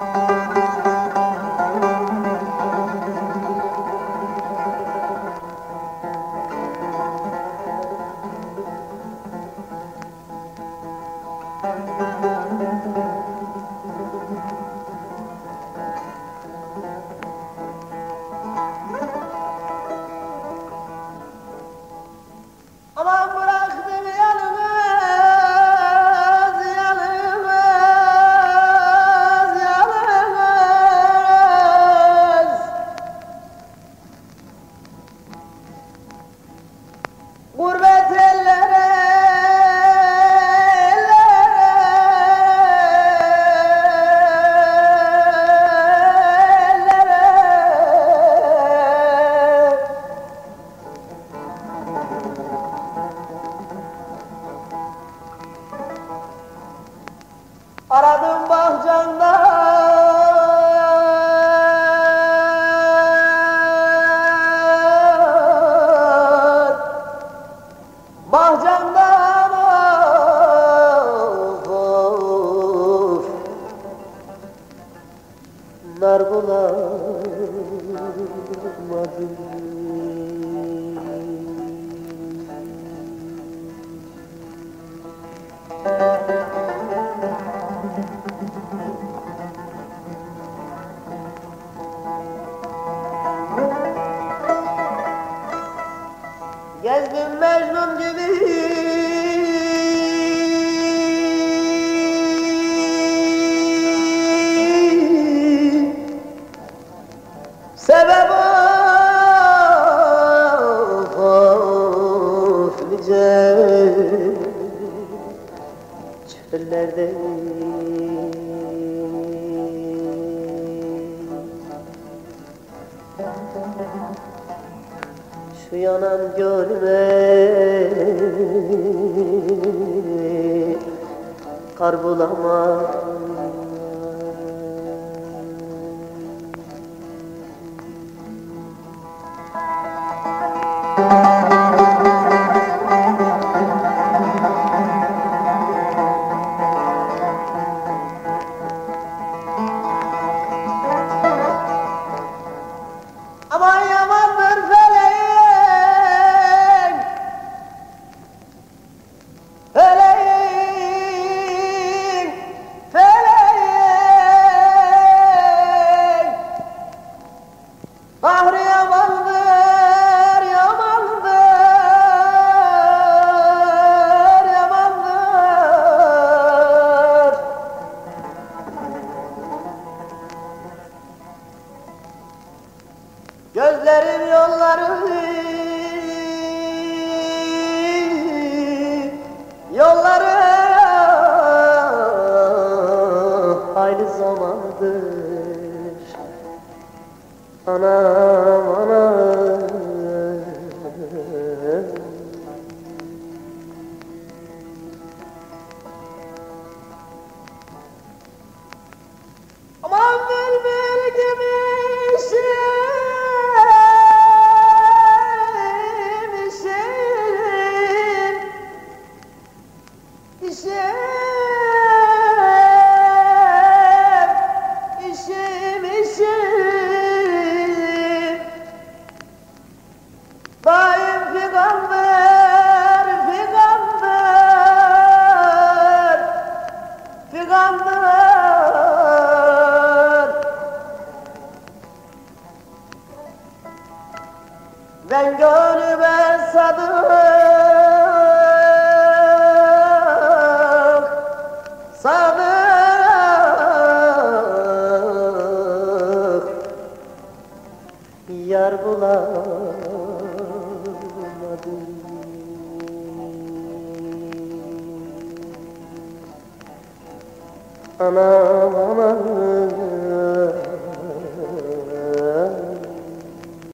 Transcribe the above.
Aman Bahçamdan of of. Nar bulamadım Gezdim Mecnun gibi Sebep of nice çöllerde Şu yanan gönlüme kar bulamadım Gözlerim yolları. Yolları. Aynı zamandır Anam anam sadık, sadık. Yar bulamadım. Anam anam